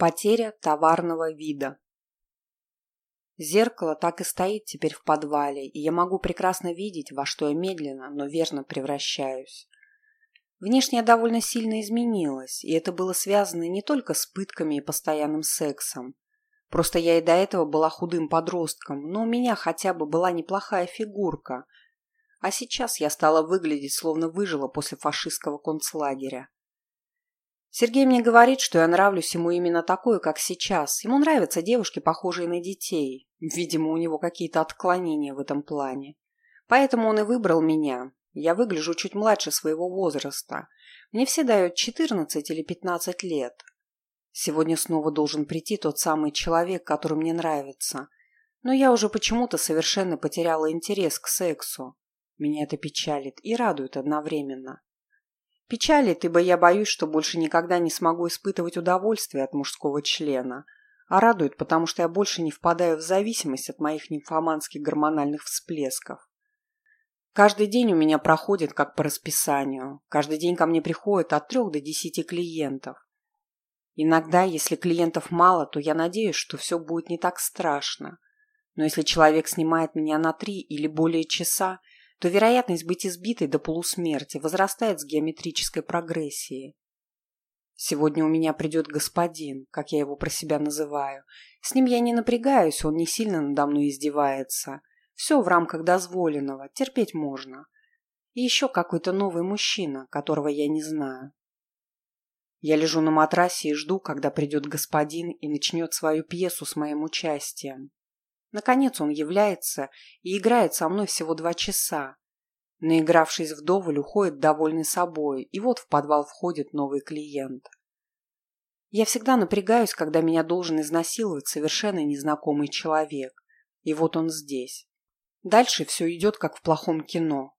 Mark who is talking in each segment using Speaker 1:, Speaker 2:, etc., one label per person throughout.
Speaker 1: Потеря товарного вида. Зеркало так и стоит теперь в подвале, и я могу прекрасно видеть, во что я медленно, но верно превращаюсь. Внешне я довольно сильно изменилась, и это было связано не только с пытками и постоянным сексом. Просто я и до этого была худым подростком, но у меня хотя бы была неплохая фигурка. А сейчас я стала выглядеть, словно выжила после фашистского концлагеря. Сергей мне говорит, что я нравлюсь ему именно такой, как сейчас. Ему нравятся девушки, похожие на детей. Видимо, у него какие-то отклонения в этом плане. Поэтому он и выбрал меня. Я выгляжу чуть младше своего возраста. Мне все дают 14 или 15 лет. Сегодня снова должен прийти тот самый человек, который мне нравится. Но я уже почему-то совершенно потеряла интерес к сексу. Меня это печалит и радует одновременно. Печалит, ибо я боюсь, что больше никогда не смогу испытывать удовольствие от мужского члена. А радует, потому что я больше не впадаю в зависимость от моих нимфоманских гормональных всплесков. Каждый день у меня проходит как по расписанию. Каждый день ко мне приходит от трех до десяти клиентов. Иногда, если клиентов мало, то я надеюсь, что все будет не так страшно. Но если человек снимает меня на три или более часа, то вероятность быть избитой до полусмерти возрастает с геометрической прогрессией. Сегодня у меня придет господин, как я его про себя называю. С ним я не напрягаюсь, он не сильно надо мной издевается. Все в рамках дозволенного, терпеть можно. И еще какой-то новый мужчина, которого я не знаю. Я лежу на матрасе и жду, когда придет господин и начнет свою пьесу с моим участием. Наконец он является и играет со мной всего два часа. Наигравшись вдоволь, уходит довольный собой, и вот в подвал входит новый клиент. Я всегда напрягаюсь, когда меня должен изнасиловать совершенно незнакомый человек. И вот он здесь. Дальше все идет, как в плохом кино.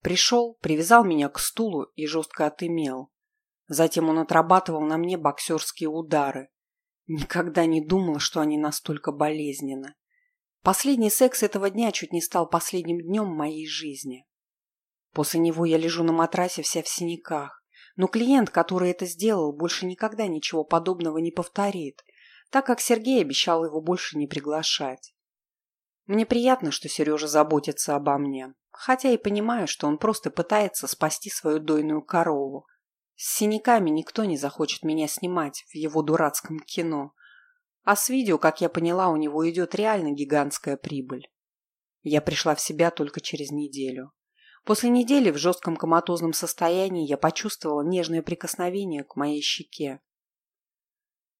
Speaker 1: Пришел, привязал меня к стулу и жестко отымел. Затем он отрабатывал на мне боксерские удары. Никогда не думала, что они настолько болезненны. Последний секс этого дня чуть не стал последним днем моей жизни. После него я лежу на матрасе вся в синяках. Но клиент, который это сделал, больше никогда ничего подобного не повторит, так как Сергей обещал его больше не приглашать. Мне приятно, что Сережа заботится обо мне, хотя и понимаю, что он просто пытается спасти свою дойную корову. С синяками никто не захочет меня снимать в его дурацком кино. А с видео, как я поняла, у него идет реально гигантская прибыль. Я пришла в себя только через неделю. После недели в жестком коматозном состоянии я почувствовала нежное прикосновение к моей щеке.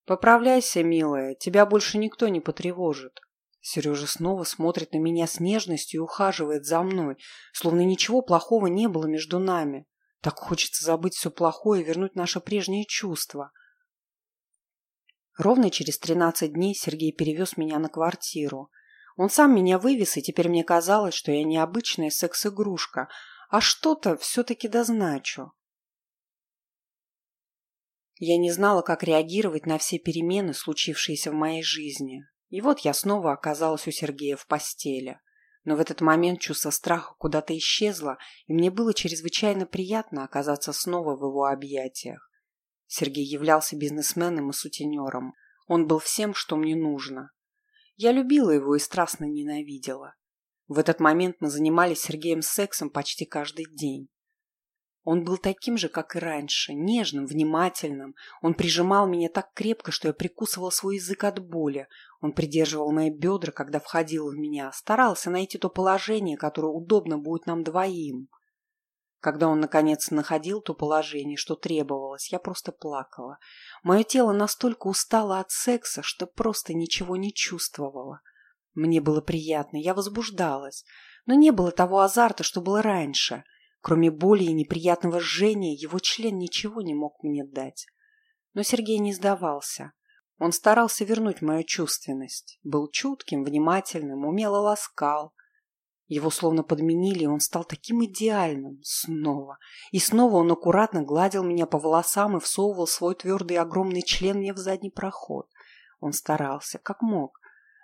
Speaker 1: «Поправляйся, милая, тебя больше никто не потревожит». Сережа снова смотрит на меня с нежностью и ухаживает за мной, словно ничего плохого не было между нами. Так хочется забыть все плохое и вернуть наше прежнее чувство – Ровно через 13 дней Сергей перевез меня на квартиру. Он сам меня вывез, и теперь мне казалось, что я не обычная секс-игрушка, а что-то все-таки дозначу. Я не знала, как реагировать на все перемены, случившиеся в моей жизни. И вот я снова оказалась у Сергея в постели. Но в этот момент чувство страха куда-то исчезло, и мне было чрезвычайно приятно оказаться снова в его объятиях. Сергей являлся бизнесменом и сутенером. Он был всем, что мне нужно. Я любила его и страстно ненавидела. В этот момент мы занимались Сергеем сексом почти каждый день. Он был таким же, как и раньше, нежным, внимательным. Он прижимал меня так крепко, что я прикусывала свой язык от боли. Он придерживал мои бедра, когда входил в меня, старался найти то положение, которое удобно будет нам двоим. Когда он, наконец, находил то положение, что требовалось, я просто плакала. Мое тело настолько устало от секса, что просто ничего не чувствовало. Мне было приятно, я возбуждалась, но не было того азарта, что было раньше. Кроме боли и неприятного жжения, его член ничего не мог мне дать. Но Сергей не сдавался. Он старался вернуть мою чувственность. Был чутким, внимательным, умело ласкал, его словно подменили, и он стал таким идеальным. Снова. И снова он аккуратно гладил меня по волосам и всовывал свой твердый огромный член мне в задний проход. Он старался, как мог.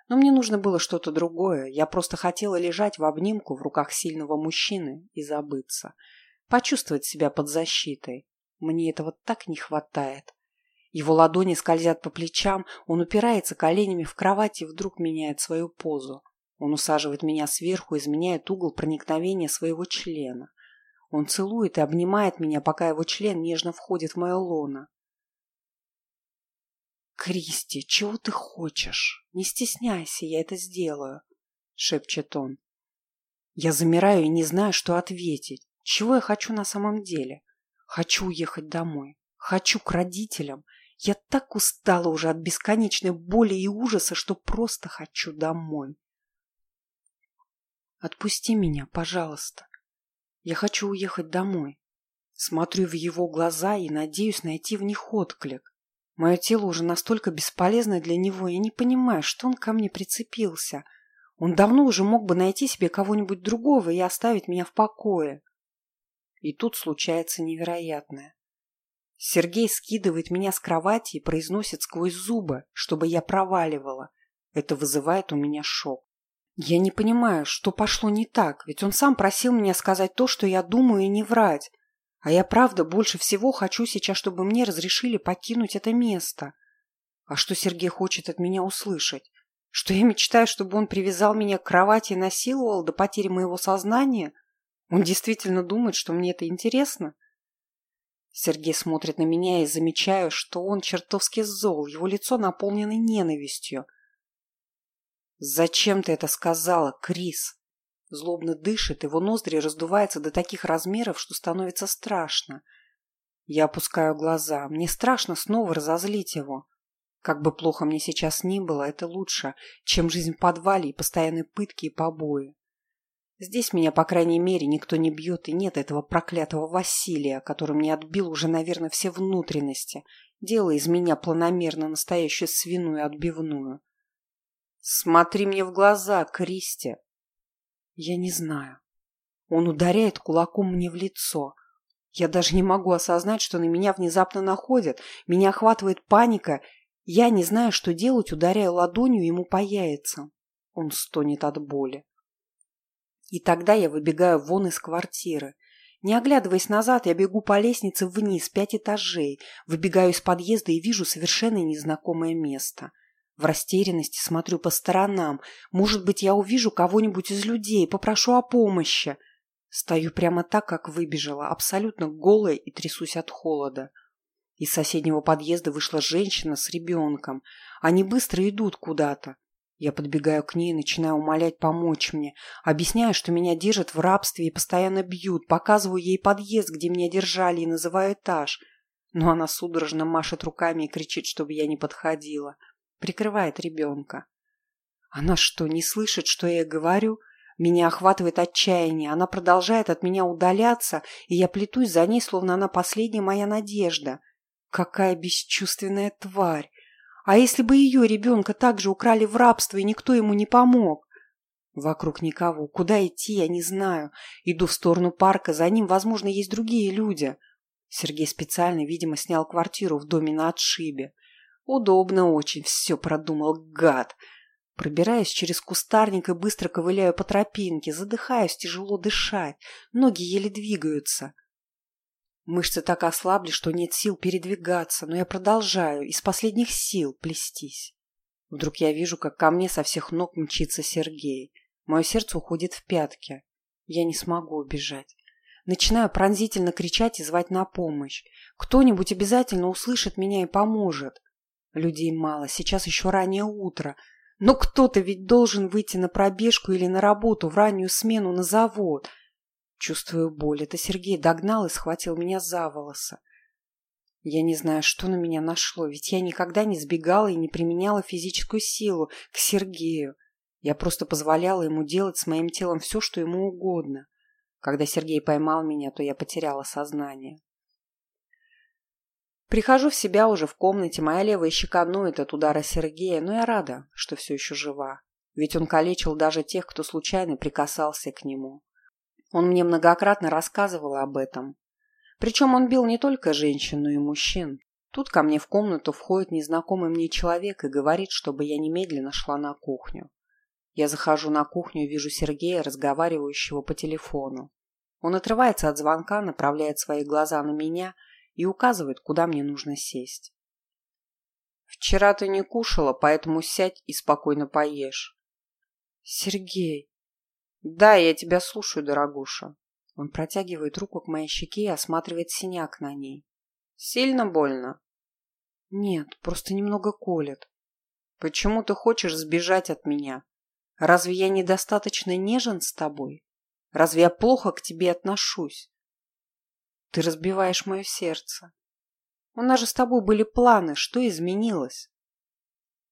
Speaker 1: Но мне нужно было что-то другое. Я просто хотела лежать в обнимку в руках сильного мужчины и забыться. Почувствовать себя под защитой. Мне этого так не хватает. Его ладони скользят по плечам, он упирается коленями в кровать и вдруг меняет свою позу. Он усаживает меня сверху, изменяет угол проникновения своего члена. Он целует и обнимает меня, пока его член нежно входит в мое лоно. «Кристи, чего ты хочешь? Не стесняйся, я это сделаю», — шепчет он. Я замираю и не знаю, что ответить. Чего я хочу на самом деле? Хочу уехать домой. Хочу к родителям. Я так устала уже от бесконечной боли и ужаса, что просто хочу домой. Отпусти меня, пожалуйста. Я хочу уехать домой. Смотрю в его глаза и надеюсь найти в них отклик. Мое тело уже настолько бесполезно для него, я не понимаю, что он ко мне прицепился. Он давно уже мог бы найти себе кого-нибудь другого и оставить меня в покое. И тут случается невероятное. Сергей скидывает меня с кровати и произносит сквозь зубы, чтобы я проваливала. Это вызывает у меня шок. Я не понимаю, что пошло не так, ведь он сам просил меня сказать то, что я думаю, и не врать. А я правда больше всего хочу сейчас, чтобы мне разрешили покинуть это место. А что Сергей хочет от меня услышать? Что я мечтаю, чтобы он привязал меня к кровати и насиловал до потери моего сознания? Он действительно думает, что мне это интересно? Сергей смотрит на меня и замечаю, что он чертовски зол, его лицо наполнено ненавистью. «Зачем ты это сказала, Крис?» Злобно дышит, его ноздри раздуваются до таких размеров, что становится страшно. Я опускаю глаза. Мне страшно снова разозлить его. Как бы плохо мне сейчас ни было, это лучше, чем жизнь в подвале и постоянные пытки и побои. Здесь меня, по крайней мере, никто не бьет, и нет этого проклятого Василия, который мне отбил уже, наверное, все внутренности, делая из меня планомерно настоящую свиную отбивную. «Смотри мне в глаза, Кристи!» Я не знаю. Он ударяет кулаком мне в лицо. Я даже не могу осознать, что на меня внезапно находят. Меня охватывает паника. Я не знаю, что делать, ударяю ладонью ему по яйцам. Он стонет от боли. И тогда я выбегаю вон из квартиры. Не оглядываясь назад, я бегу по лестнице вниз, пять этажей, выбегаю из подъезда и вижу совершенно незнакомое место – в растерянности смотрю по сторонам. Может быть, я увижу кого-нибудь из людей, попрошу о помощи. Стою прямо так, как выбежала, абсолютно голая и трясусь от холода. Из соседнего подъезда вышла женщина с ребенком. Они быстро идут куда-то. Я подбегаю к ней и начинаю умолять помочь мне. Объясняю, что меня держат в рабстве и постоянно бьют. Показываю ей подъезд, где меня держали, и называю этаж. Но она судорожно машет руками и кричит, чтобы я не подходила прикрывает ребенка. Она что, не слышит, что я говорю? Меня охватывает отчаяние. Она продолжает от меня удаляться, и я плетусь за ней, словно она последняя моя надежда. Какая бесчувственная тварь! А если бы ее ребенка также украли в рабство, и никто ему не помог? Вокруг никого. Куда идти, я не знаю. Иду в сторону парка, за ним, возможно, есть другие люди. Сергей специально, видимо, снял квартиру в доме на отшибе. Удобно очень все продумал, гад. Пробираюсь через кустарник и быстро ковыляю по тропинке, задыхаюсь, тяжело дышать, ноги еле двигаются. Мышцы так ослабли, что нет сил передвигаться, но я продолжаю из последних сил плестись. Вдруг я вижу, как ко мне со всех ног мчится Сергей. Мое сердце уходит в пятки. Я не смогу убежать. Начинаю пронзительно кричать и звать на помощь. Кто-нибудь обязательно услышит меня и поможет. Людей мало, сейчас еще раннее утро. Но кто-то ведь должен выйти на пробежку или на работу в раннюю смену на завод. Чувствую боль. Это Сергей догнал и схватил меня за волосы. Я не знаю, что на меня нашло, ведь я никогда не сбегала и не применяла физическую силу к Сергею. Я просто позволяла ему делать с моим телом все, что ему угодно. Когда Сергей поймал меня, то я потеряла сознание. Прихожу в себя уже в комнате, моя левая щека ноет от удара Сергея, но я рада, что все еще жива. Ведь он калечил даже тех, кто случайно прикасался к нему. Он мне многократно рассказывал об этом. Причем он бил не только женщин, но и мужчин. Тут ко мне в комнату входит незнакомый мне человек и говорит, чтобы я немедленно шла на кухню. Я захожу на кухню и вижу Сергея, разговаривающего по телефону. Он отрывается от звонка, направляет свои глаза на меня – и указывает, куда мне нужно сесть. Вчера ты не кушала, поэтому сядь и спокойно поешь.
Speaker 2: Сергей.
Speaker 1: Да, я тебя слушаю, дорогуша.
Speaker 2: Он протягивает руку к моей щеке и осматривает синяк на ней.
Speaker 1: Сильно больно?
Speaker 2: Нет, просто немного колет.
Speaker 1: Почему ты хочешь сбежать от меня? Разве я недостаточно нежен с тобой? Разве я плохо к тебе отношусь?
Speaker 2: Ты разбиваешь мое сердце. У нас же с тобой были планы, что изменилось?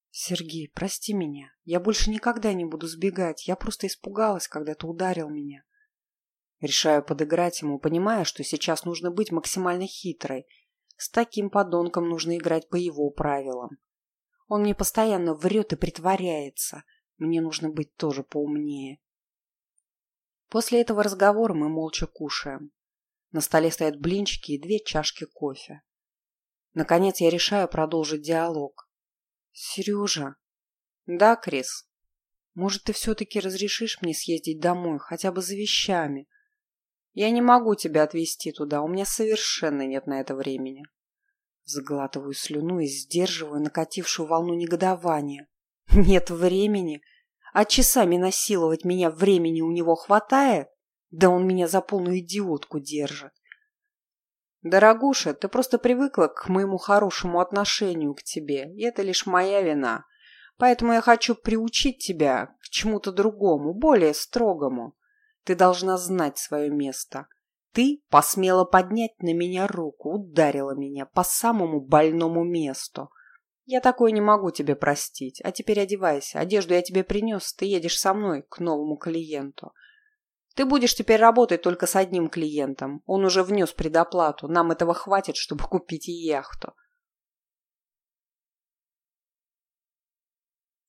Speaker 2: Сергей, прости меня. Я больше никогда не буду сбегать. Я просто испугалась, когда ты ударил меня.
Speaker 1: Решаю подыграть ему, понимая, что сейчас нужно быть максимально хитрой. С таким подонком нужно играть по его правилам. Он мне постоянно врет и притворяется. Мне нужно быть тоже поумнее. После этого разговора мы молча кушаем. На столе стоят блинчики и две чашки кофе. Наконец я решаю продолжить диалог.
Speaker 2: «Сережа!»
Speaker 1: «Да, Крис?»
Speaker 2: «Может, ты все-таки разрешишь мне съездить домой, хотя бы за вещами?»
Speaker 1: «Я не могу тебя отвезти туда, у меня совершенно нет на это времени».
Speaker 2: Сглатываю слюну и сдерживаю накатившую волну негодования. «Нет времени? А часами насиловать меня времени у него хватает? Да он меня за полную идиотку держит.
Speaker 1: Дорогуша, ты просто привыкла к моему хорошему отношению к тебе, и это лишь моя вина. Поэтому я хочу приучить тебя к чему-то другому, более строгому. Ты должна знать свое место. Ты посмела поднять на меня руку, ударила меня по самому больному месту. Я такое не могу тебе простить. А теперь одевайся. Одежду я тебе принес, ты едешь со мной к новому клиенту. Ты будешь теперь работать только с одним клиентом. Он уже внес предоплату. Нам этого хватит, чтобы купить яхту.